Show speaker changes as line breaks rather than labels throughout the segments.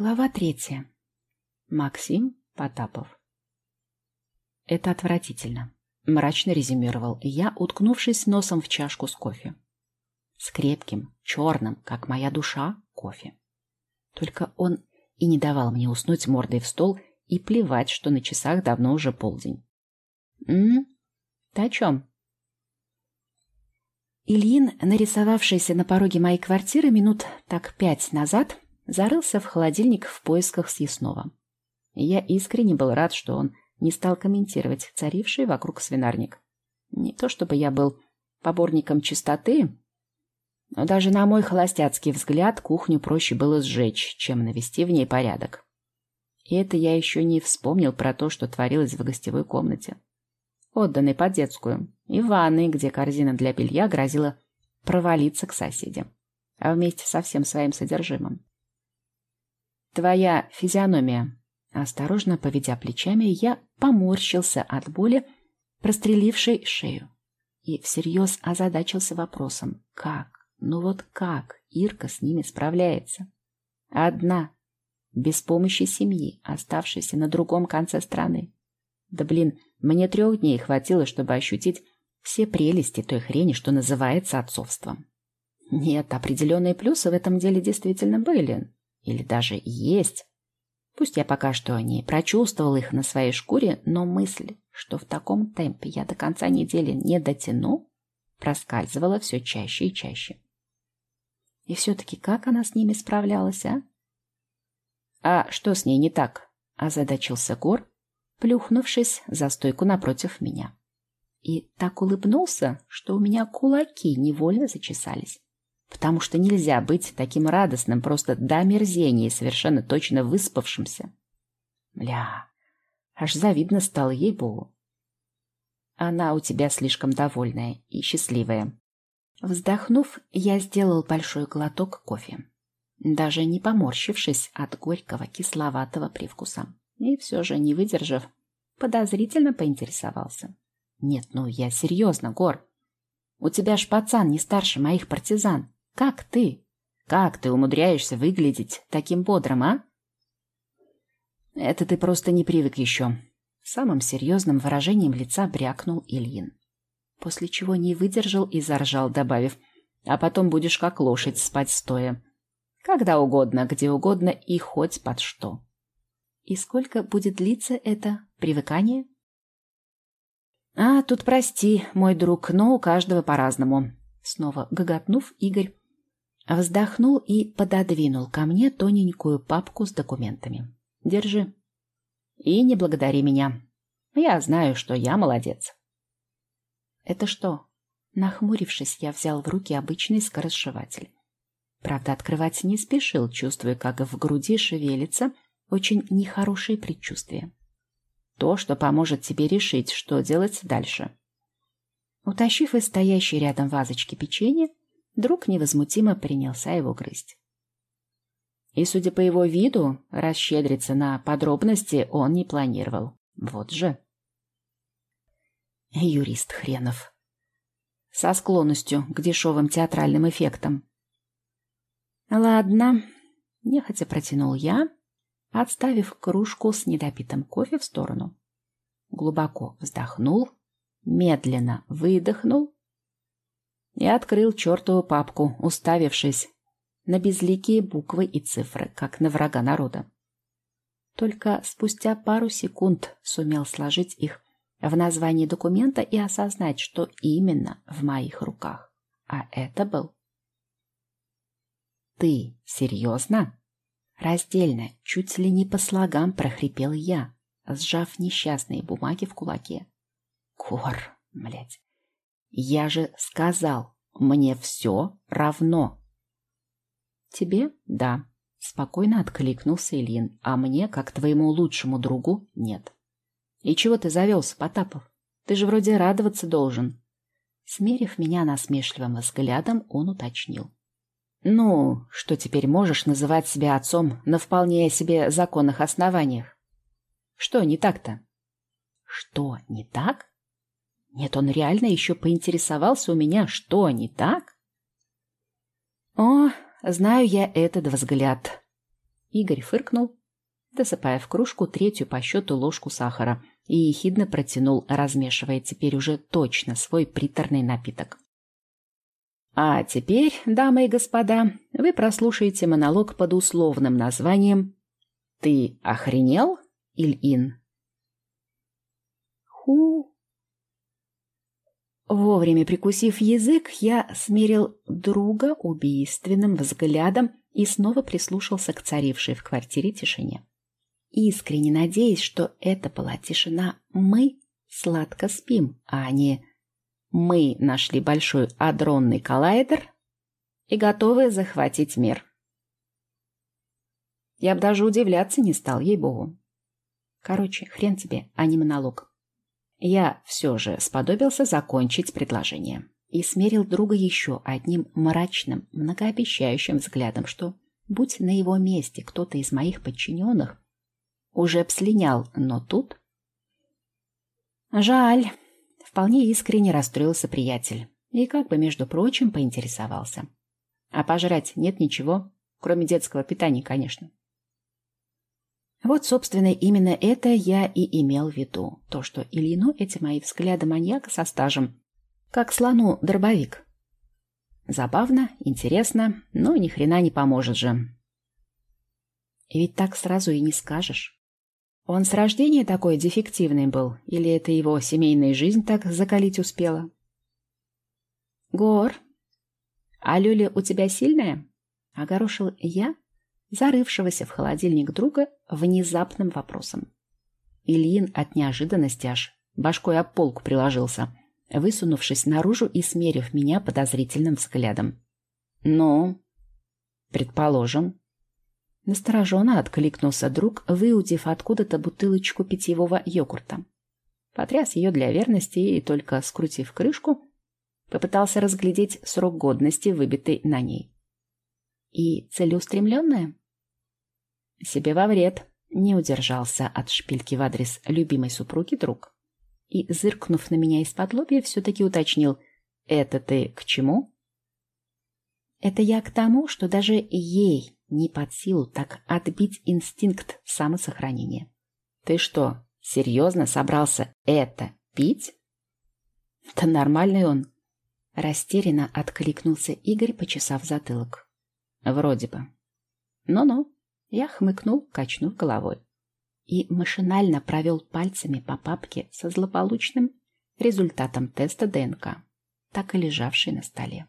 Глава третья. Максим Потапов. Это отвратительно, мрачно резюмировал я, уткнувшись носом в чашку с кофе. С крепким, черным, как моя душа, кофе. Только он и не давал мне уснуть мордой в стол и плевать, что на часах давно уже полдень. «М? Ты о чем?» Ильин, нарисовавшийся на пороге моей квартиры минут так пять назад, зарылся в холодильник в поисках съестного. Я искренне был рад, что он не стал комментировать царивший вокруг свинарник. Не то чтобы я был поборником чистоты, но даже на мой холостяцкий взгляд кухню проще было сжечь, чем навести в ней порядок. И это я еще не вспомнил про то, что творилось в гостевой комнате. Отданной под детскую, и ванной, где корзина для белья грозила провалиться к соседям, а вместе со всем своим содержимым. Твоя физиономия. Осторожно поведя плечами, я поморщился от боли, прострелившей шею. И всерьез озадачился вопросом, как, ну вот как Ирка с ними справляется? Одна, без помощи семьи, оставшейся на другом конце страны. Да блин, мне трех дней хватило, чтобы ощутить все прелести той хрени, что называется отцовством. Нет, определенные плюсы в этом деле действительно были. Или даже есть. Пусть я пока что не прочувствовал их на своей шкуре, но мысль, что в таком темпе я до конца недели не дотяну, проскальзывала все чаще и чаще. И все-таки как она с ними справлялась, а? А что с ней не так? Озадачился Гор, плюхнувшись за стойку напротив меня. И так улыбнулся, что у меня кулаки невольно зачесались потому что нельзя быть таким радостным просто до омерзения и совершенно точно выспавшимся. Бля, аж завидно стало ей-богу. Она у тебя слишком довольная и счастливая. Вздохнув, я сделал большой глоток кофе, даже не поморщившись от горького кисловатого привкуса. И все же, не выдержав, подозрительно поинтересовался. «Нет, ну я серьезно, Гор. У тебя ж пацан не старше моих партизан. Как ты? Как ты умудряешься выглядеть таким бодрым, а? Это ты просто не привык еще. Самым серьезным выражением лица брякнул Ильин. После чего не выдержал и заржал, добавив, а потом будешь как лошадь спать стоя. Когда угодно, где угодно и хоть под что. И сколько будет длиться это привыкание? А, тут прости, мой друг, но у каждого по-разному. Снова гоготнув, Игорь Вздохнул и пододвинул ко мне тоненькую папку с документами. «Держи. И не благодари меня. Я знаю, что я молодец». «Это что?» Нахмурившись, я взял в руки обычный скоросшиватель. Правда, открывать не спешил, чувствуя, как в груди шевелится очень нехорошее предчувствие. То, что поможет тебе решить, что делать дальше. Утащив из стоящей рядом вазочки печенье, Друг невозмутимо принялся его грызть. И, судя по его виду, расщедриться на подробности он не планировал. Вот же. Юрист хренов. Со склонностью к дешевым театральным эффектам. Ладно, нехотя протянул я, отставив кружку с недопитым кофе в сторону. Глубоко вздохнул, медленно выдохнул и открыл чертову папку, уставившись на безликие буквы и цифры, как на врага народа. Только спустя пару секунд сумел сложить их в названии документа и осознать, что именно в моих руках. А это был... «Ты серьезно?» Раздельно, чуть ли не по слогам прохрипел я, сжав несчастные бумаги в кулаке. Кор, блядь, я же сказал, мне все равно. Тебе? Да. Спокойно откликнулся Ильин. А мне, как твоему лучшему другу, нет. И чего ты завелся, Потапов? Ты же вроде радоваться должен. Смерив меня насмешливым взглядом, он уточнил. «Ну, что теперь можешь называть себя отцом на вполне себе законных основаниях? Что не так-то?» «Что не так?» Нет, он реально еще поинтересовался у меня, что не так? О, знаю я этот взгляд. Игорь фыркнул, досыпая в кружку третью по счету ложку сахара и ехидно протянул, размешивая теперь уже точно свой приторный напиток. А теперь, дамы и господа, вы прослушаете монолог под условным названием «Ты охренел, Ильин?» Ху. Вовремя прикусив язык, я смерил друга убийственным взглядом и снова прислушался к царившей в квартире тишине. Искренне надеясь, что это была тишина «мы» сладко спим, а не мы нашли большой адронный коллайдер и готовы захватить мир. Я бы даже удивляться не стал, ей-богу. Короче, хрен тебе, а не монолог. Я все же сподобился закончить предложение и смерил друга еще одним мрачным, многообещающим взглядом, что, будь на его месте кто-то из моих подчиненных, уже б слинял, но тут... Жаль, Вполне искренне расстроился приятель. И как бы, между прочим, поинтересовался. А пожрать нет ничего, кроме детского питания, конечно. Вот, собственно, именно это я и имел в виду. То, что Ильину эти мои взгляды маньяка со стажем, как слону дробовик. Забавно, интересно, но ни хрена не поможет же. Ведь так сразу и не скажешь. Он с рождения такой дефективный был, или это его семейная жизнь так закалить успела? Гор, а Люля у тебя сильная? Огорошил я, зарывшегося в холодильник друга, внезапным вопросом. Ильин от неожиданности аж башкой об полку приложился, высунувшись наружу и смерив меня подозрительным взглядом. «Ну, предположим, Настороженно откликнулся друг, выудив откуда-то бутылочку питьевого йогурта. Потряс ее для верности и, только скрутив крышку, попытался разглядеть срок годности, выбитый на ней. И целеустремленная? Себе во вред не удержался от шпильки в адрес любимой супруги друг. И, зыркнув на меня из-под лобья, все-таки уточнил, «Это ты к чему?» «Это я к тому, что даже ей не под силу так отбить инстинкт самосохранения. Ты что, серьезно собрался это пить? Да нормальный он. Растерянно откликнулся Игорь, почесав затылок. Вроде бы. Ну-ну, я хмыкнул, качнув головой. И машинально провел пальцами по папке со злополучным результатом теста ДНК, так и лежавшей на столе.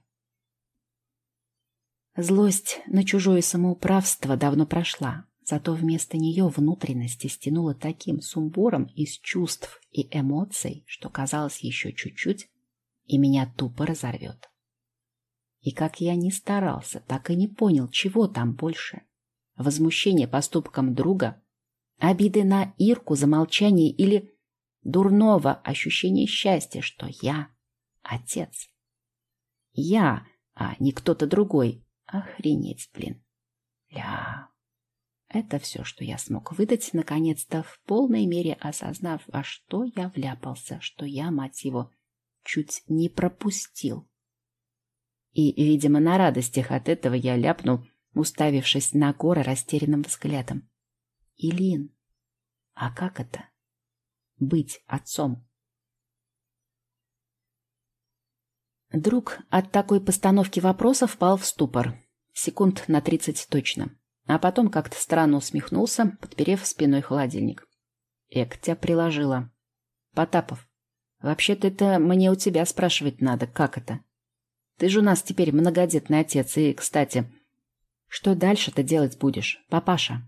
Злость на чужое самоуправство давно прошла, зато вместо нее внутренности стянуло таким сумбуром из чувств и эмоций, что казалось еще чуть-чуть, и меня тупо разорвет. И как я ни старался, так и не понял, чего там больше. Возмущение поступком друга, обиды на Ирку за молчание или дурного ощущения счастья, что я отец. Я, а не кто-то другой, Охренеть, блин. Ля. Это все, что я смог выдать, наконец-то, в полной мере осознав, во что я вляпался, что я, мать его, чуть не пропустил. И, видимо, на радостях от этого я ляпнул, уставившись на горы растерянным взглядом. Илин, а как это? Быть отцом? Друг от такой постановки вопроса впал в ступор. Секунд на тридцать точно. А потом как-то странно усмехнулся, подперев спиной холодильник. Эктя приложила. Потапов, вообще-то это мне у тебя спрашивать надо, как это? Ты же у нас теперь многодетный отец, и, кстати, что дальше-то делать будешь, папаша?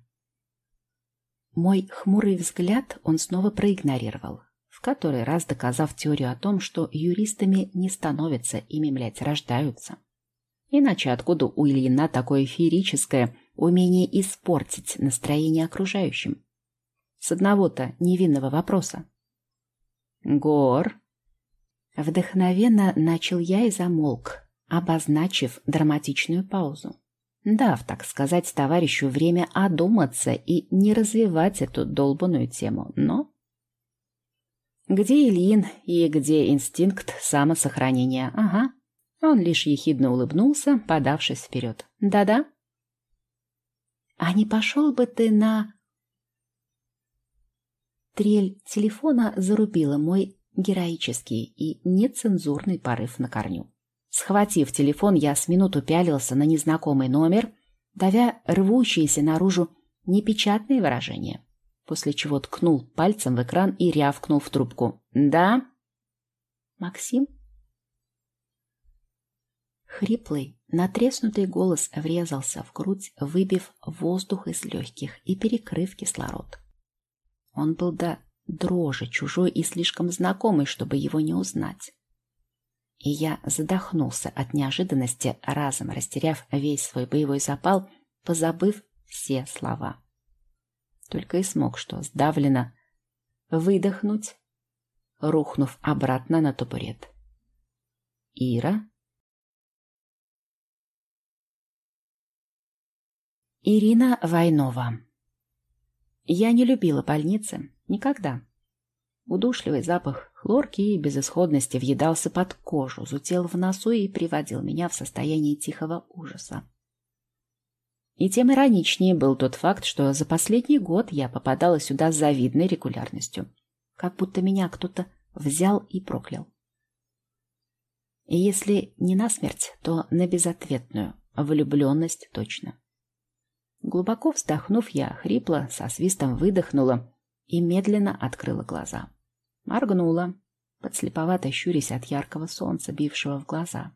Мой хмурый взгляд он снова проигнорировал в который раз доказав теорию о том, что юристами не становятся, ими, блядь, рождаются. Иначе откуда у Ильина такое феерическое умение испортить настроение окружающим? С одного-то невинного вопроса. «Гор!» Вдохновенно начал я и замолк, обозначив драматичную паузу. Дав, так сказать, товарищу время одуматься и не развивать эту долбанную тему, но где Ильин и где инстинкт самосохранения? Ага. Он лишь ехидно улыбнулся, подавшись вперед. Да-да. А не пошел бы ты на... Трель телефона зарубила мой героический и нецензурный порыв на корню. Схватив телефон, я с минуту пялился на незнакомый номер, давя рвущиеся наружу непечатные выражения, после чего ткнул пальцем в экран и рявкнул в трубку. «Да?» «Максим?» Хриплый, натреснутый голос врезался в грудь, выбив воздух из легких и перекрыв кислород. Он был до дрожи чужой и слишком знакомый, чтобы его не узнать. И я задохнулся от неожиданности, разом растеряв весь свой боевой запал, позабыв все слова. Только и смог что сдавленно выдохнуть, рухнув обратно на табурет. «Ира?» Ирина Войнова Я не любила больницы. Никогда. Удушливый запах хлорки и безысходности въедался под кожу, зутел в носу и приводил меня в состояние тихого ужаса. И тем ироничнее был тот факт, что за последний год я попадала сюда с завидной регулярностью. Как будто меня кто-то взял и проклял. И если не на смерть, то на безответную влюбленность точно. Глубоко вздохнув, я хрипло, со свистом выдохнула и медленно открыла глаза. Моргнула, подслеповато щурясь от яркого солнца, бившего в глаза.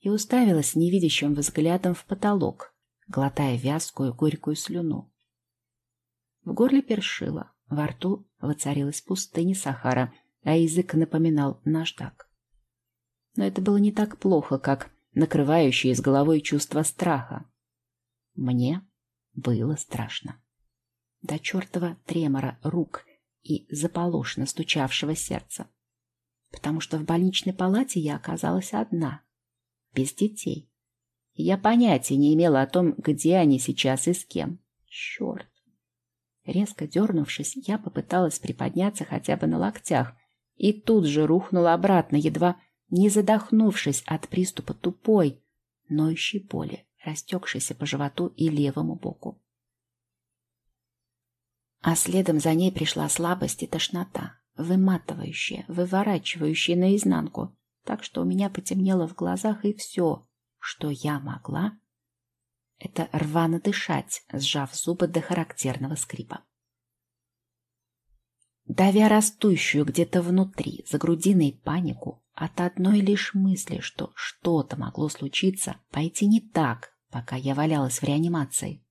И уставилась невидящим взглядом в потолок, глотая вязкую горькую слюну. В горле першило, во рту воцарилась пустыня Сахара, а язык напоминал наждак. Но это было не так плохо, как накрывающее с головой чувство страха. Мне было страшно. До чертова тремора рук и заполошно стучавшего сердца. Потому что в больничной палате я оказалась одна, без детей. Я понятия не имела о том, где они сейчас и с кем. Черт! Резко дернувшись, я попыталась приподняться хотя бы на локтях и тут же рухнула обратно, едва не задохнувшись от приступа тупой, ноющей боли растекшейся по животу и левому боку. А следом за ней пришла слабость и тошнота, выматывающая, выворачивающая наизнанку, так что у меня потемнело в глазах, и все, что я могла, это рвано дышать, сжав зубы до характерного скрипа. Давя растущую где-то внутри, за грудиной панику, от одной лишь мысли, что что-то могло случиться, пойти не так, пока я валялась в реанимации.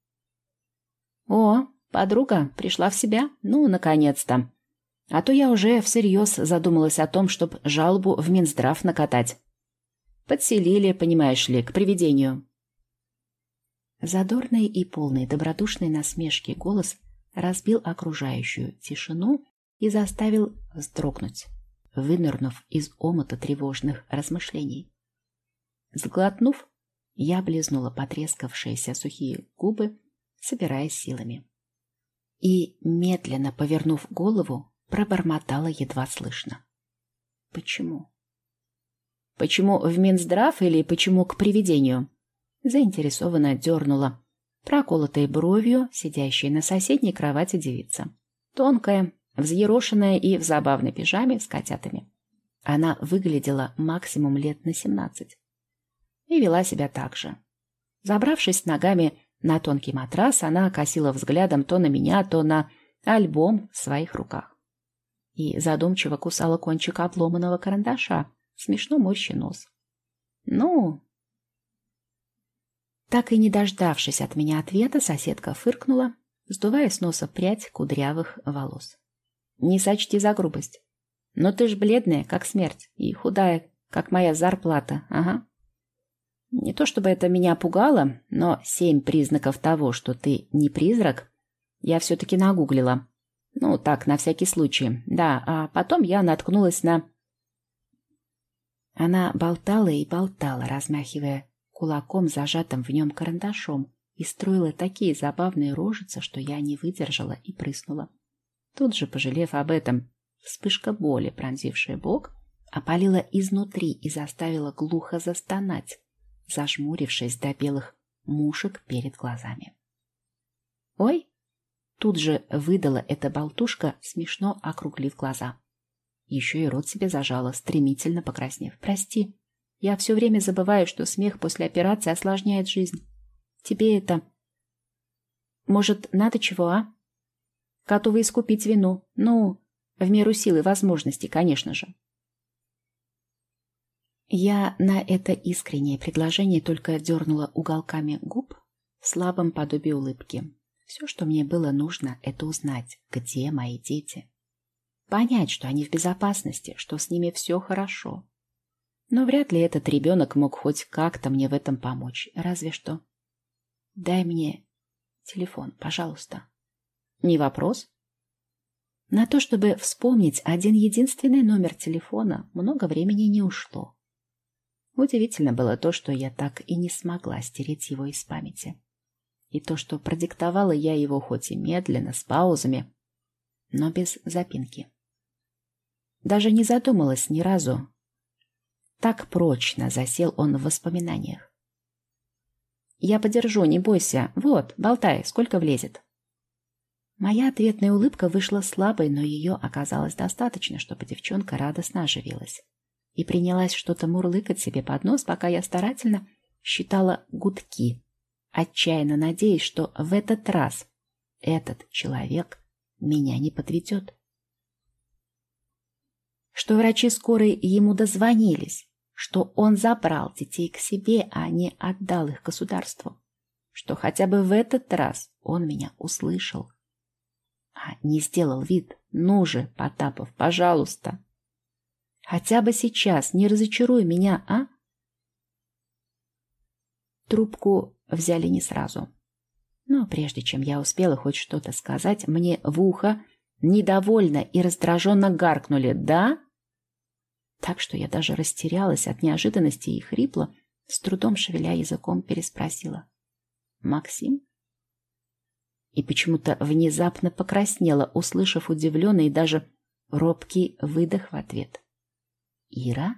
«О, подруга пришла в себя? Ну, наконец-то!» А то я уже всерьез задумалась о том, чтобы жалобу в Минздрав накатать. Подселили, понимаешь ли, к привидению. Задорный и полный добродушной насмешки голос разбил окружающую тишину и заставил вздрогнуть, вынырнув из омута тревожных размышлений. Сглотнув, я облизнула потрескавшиеся сухие губы, собираясь силами. И, медленно повернув голову, пробормотала едва слышно. Почему? Почему в Минздрав или почему к привидению? Заинтересованно дернула, проколотой бровью, сидящей на соседней кровати девица. Тонкая, взъерошенная и в забавной пижаме с котятами. Она выглядела максимум лет на семнадцать и вела себя так же. Забравшись ногами на тонкий матрас, она косила взглядом то на меня, то на альбом в своих руках. И задумчиво кусала кончик обломанного карандаша, смешно морщи нос. «Ну...» Так и не дождавшись от меня ответа, соседка фыркнула, сдувая с носа прядь кудрявых волос. «Не сочти за грубость. Но ты ж бледная, как смерть, и худая, как моя зарплата, ага. Не то чтобы это меня пугало, но семь признаков того, что ты не призрак, я все-таки нагуглила. Ну, так, на всякий случай. Да, а потом я наткнулась на... Она болтала и болтала, размахивая кулаком, зажатым в нем карандашом, и строила такие забавные рожицы, что я не выдержала и прыснула. Тут же, пожалев об этом, вспышка боли, пронзившая бок, опалила изнутри и заставила глухо застонать зажмурившись до белых мушек перед глазами. Ой! Тут же выдала эта болтушка, смешно округлив глаза. Еще и рот себе зажала, стремительно покраснев. Прости, я все время забываю, что смех после операции осложняет жизнь. Тебе это... Может, надо чего, а? Готова искупить вину. Ну, в меру силы возможностей, конечно же. Я на это искреннее предложение только дернула уголками губ в слабом подобии улыбки. Все, что мне было нужно, это узнать, где мои дети. Понять, что они в безопасности, что с ними все хорошо. Но вряд ли этот ребенок мог хоть как-то мне в этом помочь. Разве что. Дай мне телефон, пожалуйста. Не вопрос. На то, чтобы вспомнить один единственный номер телефона, много времени не ушло. Удивительно было то, что я так и не смогла стереть его из памяти. И то, что продиктовала я его хоть и медленно, с паузами, но без запинки. Даже не задумалась ни разу. Так прочно засел он в воспоминаниях. «Я подержу, не бойся. Вот, болтай, сколько влезет». Моя ответная улыбка вышла слабой, но ее оказалось достаточно, чтобы девчонка радостно оживилась и принялась что-то мурлыкать себе под нос, пока я старательно считала гудки, отчаянно надеясь, что в этот раз этот человек меня не подведет. Что врачи скорой ему дозвонились, что он забрал детей к себе, а не отдал их государству, что хотя бы в этот раз он меня услышал, а не сделал вид «Ну же, Потапов, пожалуйста!» Хотя бы сейчас не разочаруй меня, а? Трубку взяли не сразу. Но прежде чем я успела хоть что-то сказать, мне в ухо недовольно и раздраженно гаркнули «да?». Так что я даже растерялась от неожиданности и хрипло, с трудом шевеля языком, переспросила. «Максим?» И почему-то внезапно покраснела, услышав удивленный и даже робкий выдох в ответ. Ира?